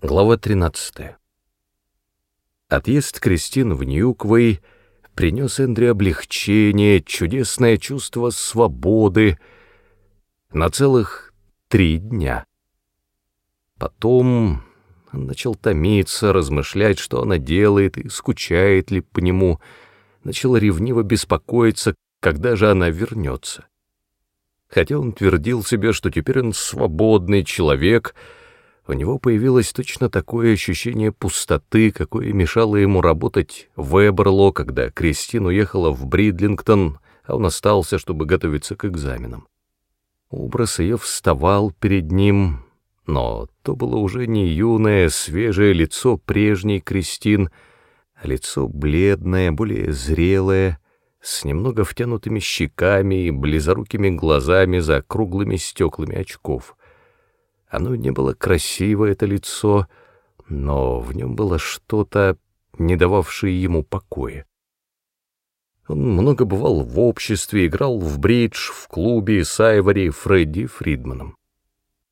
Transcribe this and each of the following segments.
Глава 13. Отъезд Кристин в Ньюквей принес Эндрю облегчение, чудесное чувство свободы на целых три дня. Потом он начал томиться, размышлять, что она делает и скучает ли по нему, начал ревниво беспокоиться, когда же она вернется. Хотя он твердил себе, что теперь он свободный человек — у него появилось точно такое ощущение пустоты, какое мешало ему работать в Эберло, когда Кристин уехала в Бридлингтон, а он остался, чтобы готовиться к экзаменам. Образ ее вставал перед ним, но то было уже не юное, свежее лицо прежней Кристин, а лицо бледное, более зрелое, с немного втянутыми щеками и близорукими глазами за круглыми стеклами очков. Оно не было красиво, это лицо, но в нем было что-то, не дававшее ему покоя. Он много бывал в обществе, играл в бридж, в клубе с Айвори Фредди Фридманом.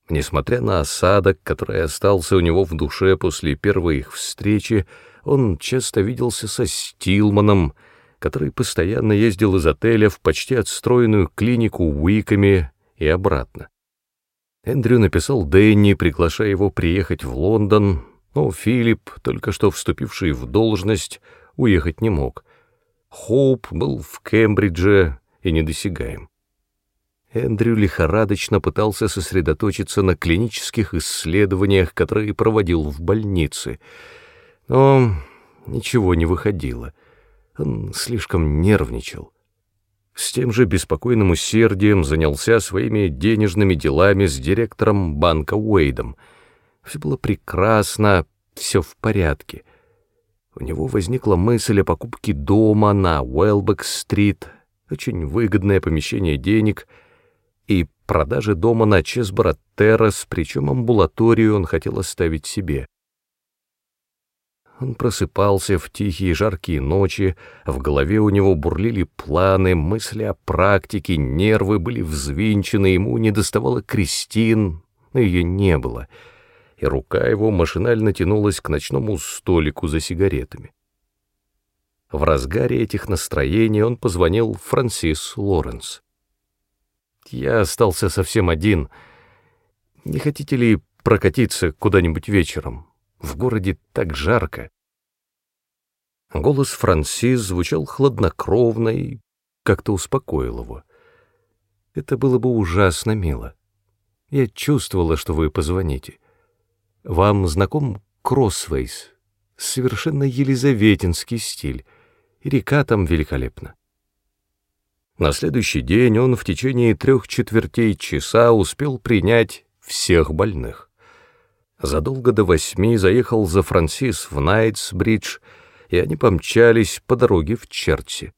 Несмотря на осадок, который остался у него в душе после первой их встречи, он часто виделся со Стилманом, который постоянно ездил из отеля в почти отстроенную клинику Уиками и обратно. Эндрю написал Дэнни, приглашая его приехать в Лондон, но Филипп, только что вступивший в должность, уехать не мог. Хоуп был в Кембридже и недосягаем. Эндрю лихорадочно пытался сосредоточиться на клинических исследованиях, которые проводил в больнице, но ничего не выходило. Он слишком нервничал с тем же беспокойным усердием занялся своими денежными делами с директором банка Уэйдом. Все было прекрасно, все в порядке. У него возникла мысль о покупке дома на Уэлбек-стрит, очень выгодное помещение денег, и продаже дома на Чесборо-террас, причем амбулаторию он хотел оставить себе. Он просыпался в тихие жаркие ночи, в голове у него бурлили планы, мысли о практике, нервы были взвинчены, ему недоставало Кристин, но ее не было, и рука его машинально тянулась к ночному столику за сигаретами. В разгаре этих настроений он позвонил Франсис Лоренс. «Я остался совсем один. Не хотите ли прокатиться куда-нибудь вечером?» В городе так жарко. Голос Франсис звучал хладнокровно и как-то успокоил его. Это было бы ужасно мило. Я чувствовала, что вы позвоните. Вам знаком Кроссвейс, совершенно елизаветинский стиль, и река там великолепна. На следующий день он в течение трех четвертей часа успел принять всех больных задолго до восьми заехал за Франсис в Найтсбридж, и они помчались по дороге в Черти.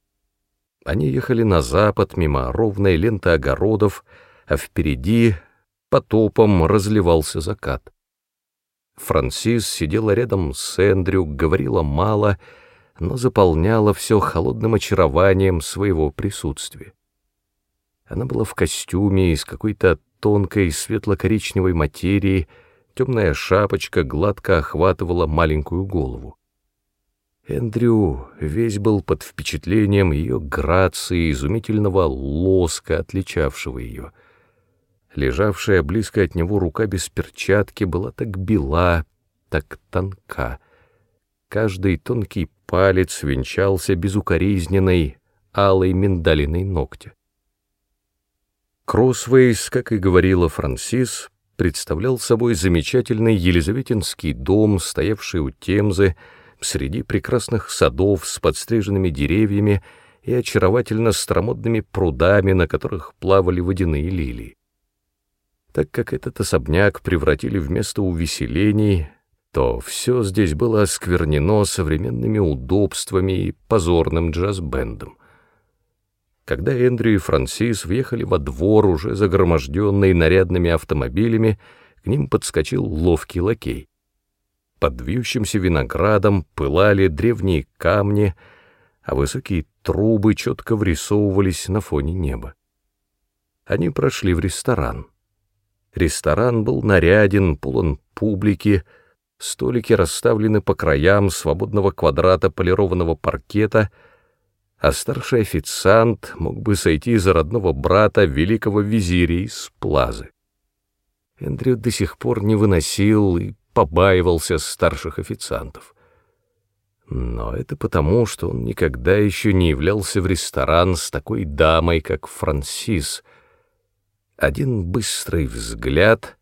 Они ехали на запад мимо ровной ленты огородов, а впереди потопом разливался закат. Франсис сидела рядом с Эндрю, говорила мало, но заполняла все холодным очарованием своего присутствия. Она была в костюме из какой-то тонкой светло-коричневой материи, Темная шапочка гладко охватывала маленькую голову. Эндрю весь был под впечатлением ее грации, изумительного лоска, отличавшего ее. Лежавшая близко от него рука без перчатки была так бела, так тонка. Каждый тонкий палец венчался безукоризненной, алой миндалиной ногтя. Кроссвейс, как и говорила Франсис, представлял собой замечательный елизаветинский дом, стоявший у Темзы, среди прекрасных садов с подстриженными деревьями и очаровательно старомодными прудами, на которых плавали водяные лилии. Так как этот особняк превратили в место увеселений, то все здесь было осквернено современными удобствами и позорным джаз-бендом. Когда Эндрю и Франсис въехали во двор, уже загроможденный нарядными автомобилями, к ним подскочил ловкий лакей. Под вьющимся виноградом пылали древние камни, а высокие трубы четко врисовывались на фоне неба. Они прошли в ресторан. Ресторан был наряден, полон публики, Столики расставлены по краям свободного квадрата полированного паркета, а старший официант мог бы сойти за родного брата великого визиря из Плазы. Эндрю до сих пор не выносил и побаивался старших официантов. Но это потому, что он никогда еще не являлся в ресторан с такой дамой, как Франсис. Один быстрый взгляд,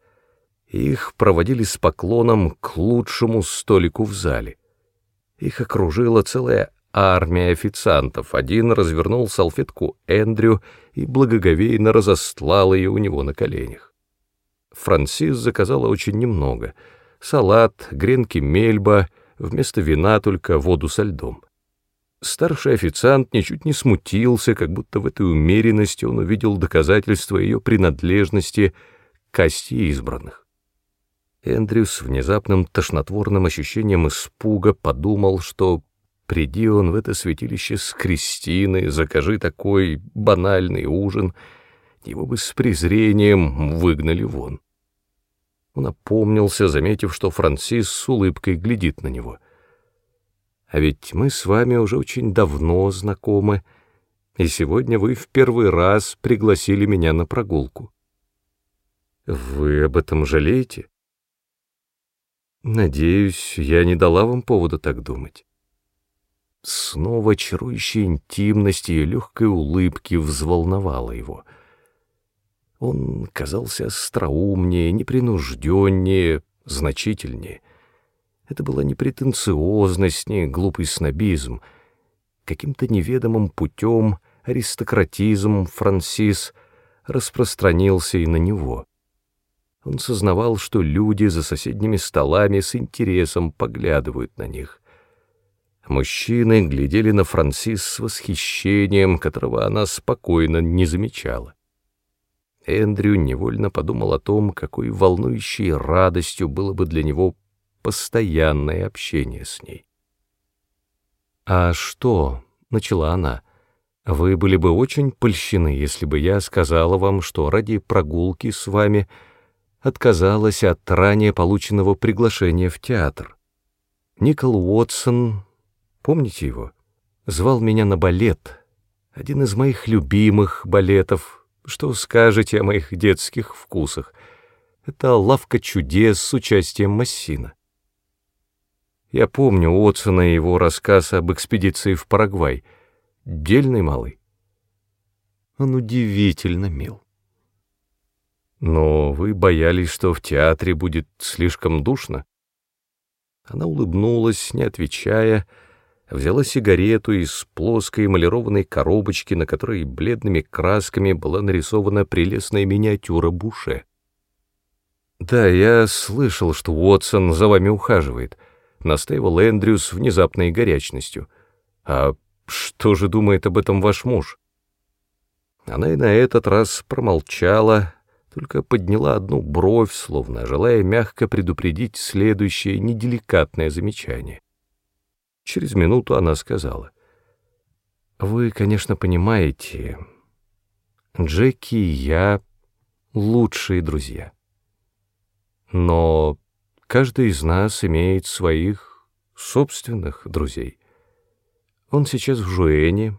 их проводили с поклоном к лучшему столику в зале. Их окружила целая армия официантов. Один развернул салфетку Эндрю и благоговейно разостлал ее у него на коленях. Франсис заказала очень немного — салат, гренки мельба — вместо вина только воду со льдом. Старший официант ничуть не смутился, как будто в этой умеренности он увидел доказательство ее принадлежности к касте избранных. Эндрю с внезапным тошнотворным ощущением испуга подумал, что приди он в это святилище с Кристиной, закажи такой банальный ужин, его бы с презрением выгнали вон. Он опомнился, заметив, что Франсис с улыбкой глядит на него. «А ведь мы с вами уже очень давно знакомы, и сегодня вы в первый раз пригласили меня на прогулку. Вы об этом жалеете?» «Надеюсь, я не дала вам повода так думать». Снова чарующая интимность и легкой улыбки взволновала его — он казался остроумнее, непринужденнее, значительнее. Это была не претенциозность, не глупый снобизм. Каким-то неведомым путем аристократизм Франсис распространился и на него. Он сознавал, что люди за соседними столами с интересом поглядывают на них. Мужчины глядели на Франсис с восхищением, которого она спокойно не замечала. Эндрю невольно подумал о том, какой волнующей радостью было бы для него постоянное общение с ней. «А что?» — начала она. «Вы были бы очень польщены, если бы я сказала вам, что ради прогулки с вами отказалась от ранее полученного приглашения в театр. Никол Уотсон, помните его, звал меня на балет, один из моих любимых балетов — что скажете о моих детских вкусах? Это лавка чудес с участием Массина. Я помню Отсона и его рассказ об экспедиции в Парагвай. Дельный малый. Он удивительно мил. Но вы боялись, что в театре будет слишком душно? Она улыбнулась, не отвечая, — взяла сигарету из плоской эмалированной коробочки, на которой бледными красками была нарисована прелестная миниатюра Буше. «Да, я слышал, что Уотсон за вами ухаживает», — настаивал Эндрю с внезапной горячностью. «А что же думает об этом ваш муж?» Она и на этот раз промолчала, только подняла одну бровь, словно желая мягко предупредить следующее неделикатное замечание. Через минуту она сказала. «Вы, конечно, понимаете, Джеки и я лучшие друзья. Но каждый из нас имеет своих собственных друзей. Он сейчас в Жуэне,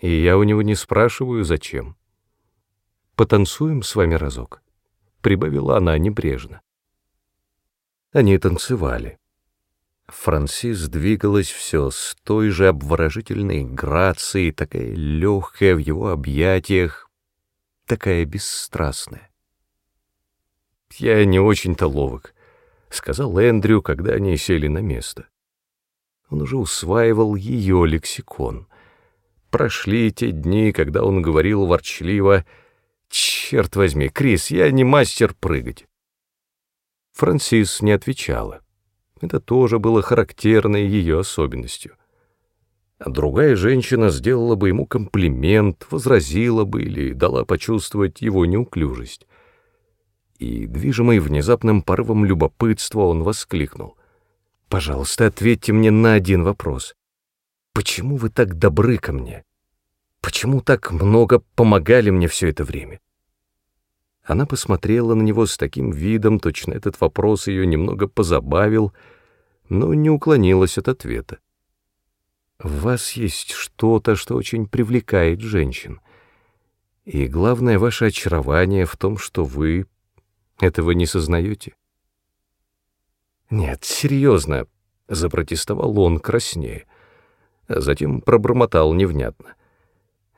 и я у него не спрашиваю, зачем. Потанцуем с вами разок?» — прибавила она небрежно. Они танцевали. Франсис двигалась все с той же обворожительной грацией, такая легкая в его объятиях, такая бесстрастная. «Я не очень-то ловок», — сказал Эндрю, когда они сели на место. Он уже усваивал ее лексикон. Прошли те дни, когда он говорил ворчливо «Черт возьми, Крис, я не мастер прыгать». Франсис не отвечала. Это тоже было характерной ее особенностью. А другая женщина сделала бы ему комплимент, возразила бы или дала почувствовать его неуклюжесть. И, движимый внезапным порывом любопытства, он воскликнул. «Пожалуйста, ответьте мне на один вопрос. Почему вы так добры ко мне? Почему так много помогали мне все это время?» Она посмотрела на него с таким видом, точно этот вопрос ее немного позабавил, но не уклонилась от ответа. В вас есть что-то, что очень привлекает женщин. И главное ваше очарование в том, что вы этого не сознаете. Нет, серьезно, запротестовал он краснее, а затем пробормотал невнятно.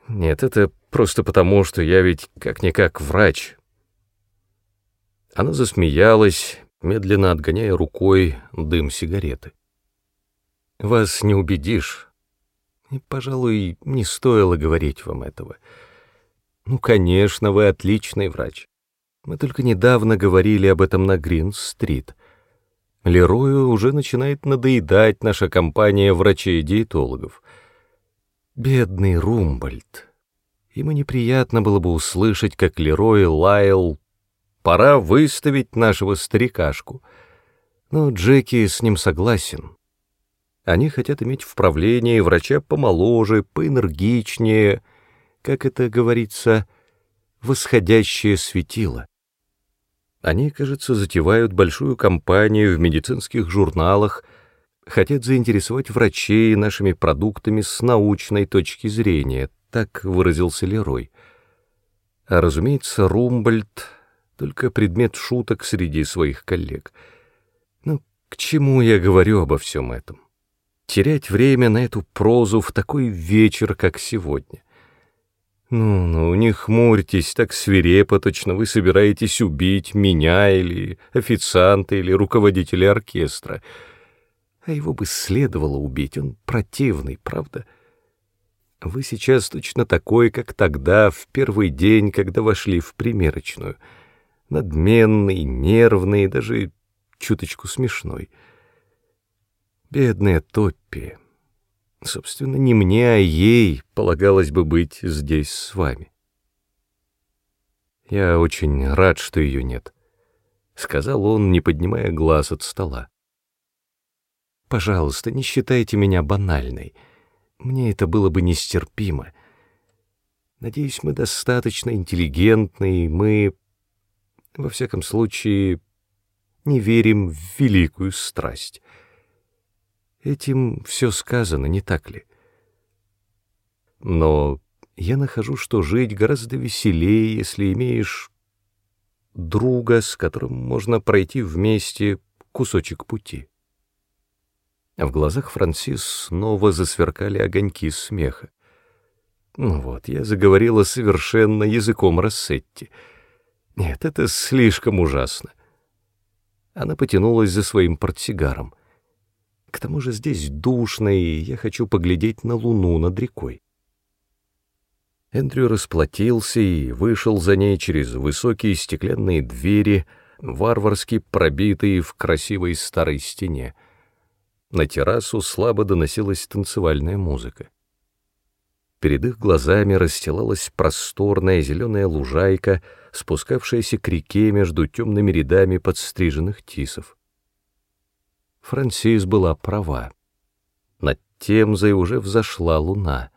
Нет, это просто потому, что я ведь как-никак врач. Она засмеялась, медленно отгоняя рукой дым сигареты. Вас не убедишь. И, пожалуй, не стоило говорить вам этого. Ну, конечно, вы отличный врач. Мы только недавно говорили об этом на Грин-стрит. Лерою уже начинает надоедать наша компания врачей-диетологов. Бедный Румбольд. Ему неприятно было бы услышать, как Лерой лаял «Пора выставить нашего старикашку». Но Джеки с ним согласен. Они хотят иметь в правлении врача помоложе, поэнергичнее, как это говорится, восходящее светило. Они, кажется, затевают большую кампанию в медицинских журналах, хотят заинтересовать врачей нашими продуктами с научной точки зрения, так выразился Лерой. А, разумеется, Румбольд — только предмет шуток среди своих коллег. Ну, к чему я говорю обо всем этом? Терять время на эту прозу в такой вечер, как сегодня. «Ну-ну, не хмурьтесь, так свирепо точно вы собираетесь убить меня или официанта или руководителя оркестра. А его бы следовало убить, он противный, правда? Вы сейчас точно такой, как тогда, в первый день, когда вошли в примерочную. Надменный, нервный, даже чуточку смешной. Бедная Топпи». Собственно, не мне, а ей полагалось бы быть здесь с вами. Я очень рад, что ее нет, — сказал он, не поднимая глаз от стола. Пожалуйста, не считайте меня банальной. Мне это было бы нестерпимо. Надеюсь, мы достаточно интеллигентны, и мы, во всяком случае, не верим в великую страсть. Этим все сказано, не так ли? Но я нахожу, что жить гораздо веселее, если имеешь друга, с которым можно пройти вместе кусочек пути. В глазах Франсис снова засверкали огоньки смеха. Ну вот, я заговорила совершенно языком Рассетти. Нет, это слишком ужасно. Она потянулась за своим портсигаром — к тому же здесь душно, и я хочу поглядеть на луну над рекой. Эндрю расплатился и вышел за ней через высокие стеклянные двери, варварски пробитые в красивой старой стене. На террасу слабо доносилась танцевальная музыка. Перед их глазами расстилалась просторная зеленая лужайка, спускавшаяся к реке между темными рядами подстриженных тисов. Франсис была права. Над Темзой уже взошла луна.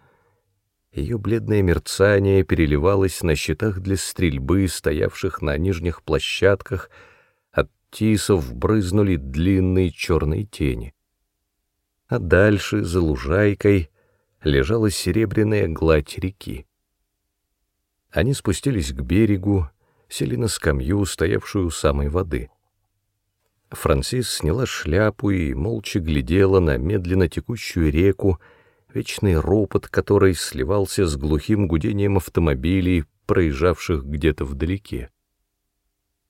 Ее бледное мерцание переливалось на щитах для стрельбы, стоявших на нижних площадках, от тисов брызнули длинные черные тени. А дальше, за лужайкой, лежала серебряная гладь реки. Они спустились к берегу, сели на скамью, стоявшую у самой воды — Франсис сняла шляпу и молча глядела на медленно текущую реку, вечный ропот которой сливался с глухим гудением автомобилей, проезжавших где-то вдалеке.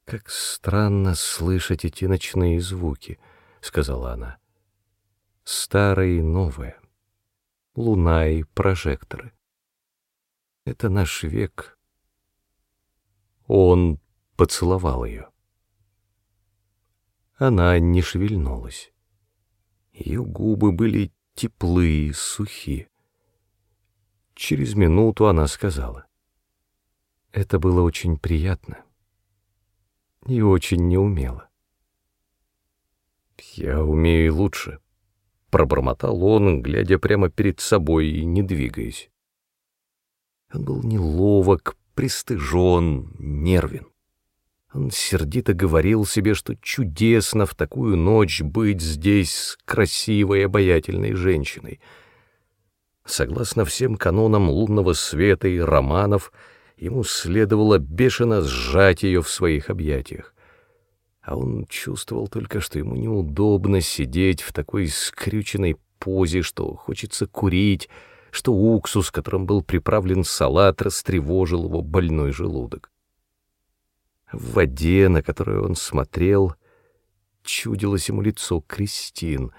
«Как странно слышать эти ночные звуки», — сказала она. «Старые и новые, луна и прожекторы. Это наш век». Он поцеловал ее. Она не шевельнулась. Ее губы были теплые, сухие. Через минуту она сказала. Это было очень приятно и очень неумело. «Я умею лучше», — пробормотал он, глядя прямо перед собой и не двигаясь. Он был неловок, пристыжен, нервен. Он сердито говорил себе, что чудесно в такую ночь быть здесь с красивой, обаятельной женщиной. Согласно всем канонам лунного света и романов, ему следовало бешено сжать ее в своих объятиях. А он чувствовал только, что ему неудобно сидеть в такой скрюченной позе, что хочется курить, что уксус, которым был приправлен салат, растревожил его больной желудок. В воде, на которую он смотрел, чудилось ему лицо Кристин,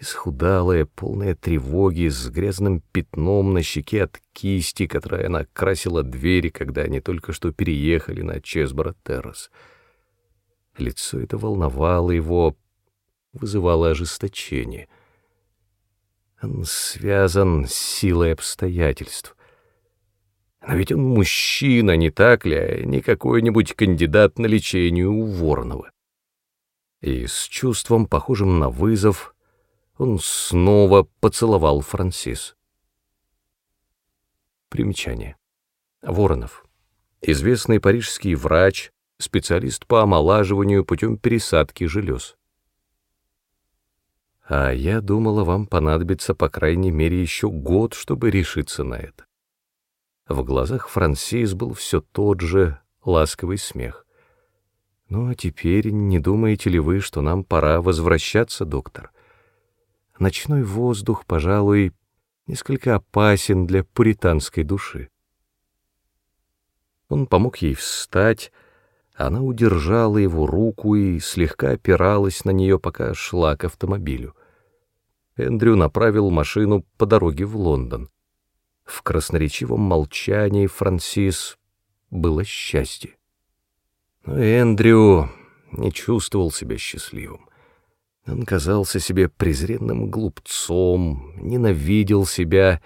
исхудалое, полное тревоги, с грязным пятном на щеке от кисти, которой она красила двери, когда они только что переехали на Чесборо-террас. Лицо это волновало его, вызывало ожесточение. Он связан с силой обстоятельств. Но ведь он мужчина, не так ли, а не какой-нибудь кандидат на лечение у Воронова. И с чувством, похожим на вызов, он снова поцеловал Франсис. Примечание. Воронов. Известный парижский врач, специалист по омолаживанию путем пересадки желез. А я думала, вам понадобится по крайней мере еще год, чтобы решиться на это. В глазах Франсис был все тот же ласковый смех. «Ну, а теперь не думаете ли вы, что нам пора возвращаться, доктор? Ночной воздух, пожалуй, несколько опасен для пуританской души». Он помог ей встать, она удержала его руку и слегка опиралась на нее, пока шла к автомобилю. Эндрю направил машину по дороге в Лондон. В красноречивом молчании Франсис было счастье. Но Эндрю не чувствовал себя счастливым. Он казался себе презренным глупцом, ненавидел себя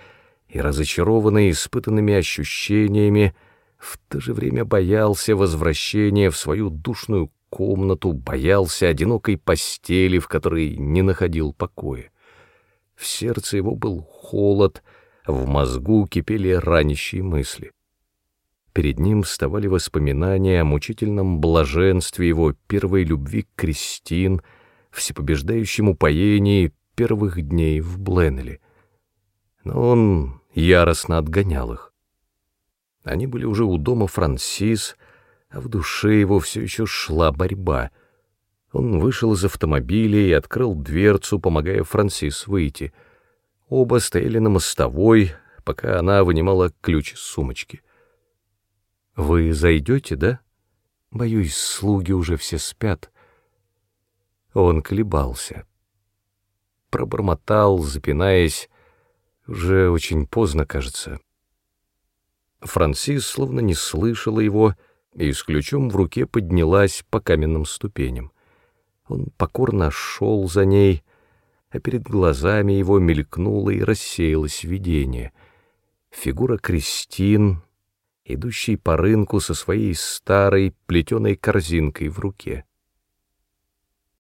и, разочарованный испытанными ощущениями, в то же время боялся возвращения в свою душную комнату, боялся одинокой постели, в которой не находил покоя. В сердце его был холод — в мозгу кипели ранящие мысли. Перед ним вставали воспоминания о мучительном блаженстве его первой любви к Кристин, всепобеждающем упоении первых дней в Бленнеле. Но он яростно отгонял их. Они были уже у дома Франсис, а в душе его все еще шла борьба. Он вышел из автомобиля и открыл дверцу, помогая Франсис выйти — Оба стояли на мостовой, пока она вынимала ключ из сумочки. «Вы зайдете, да? Боюсь, слуги уже все спят». Он колебался. Пробормотал, запинаясь. Уже очень поздно, кажется. Франсис словно не слышала его и с ключом в руке поднялась по каменным ступеням. Он покорно шел за ней, а перед глазами его мелькнуло и рассеялось видение. Фигура Кристин, идущей по рынку со своей старой плетеной корзинкой в руке.